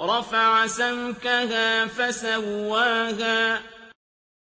رَفَعَ سَمْكَهَا فَسَوَّاهَا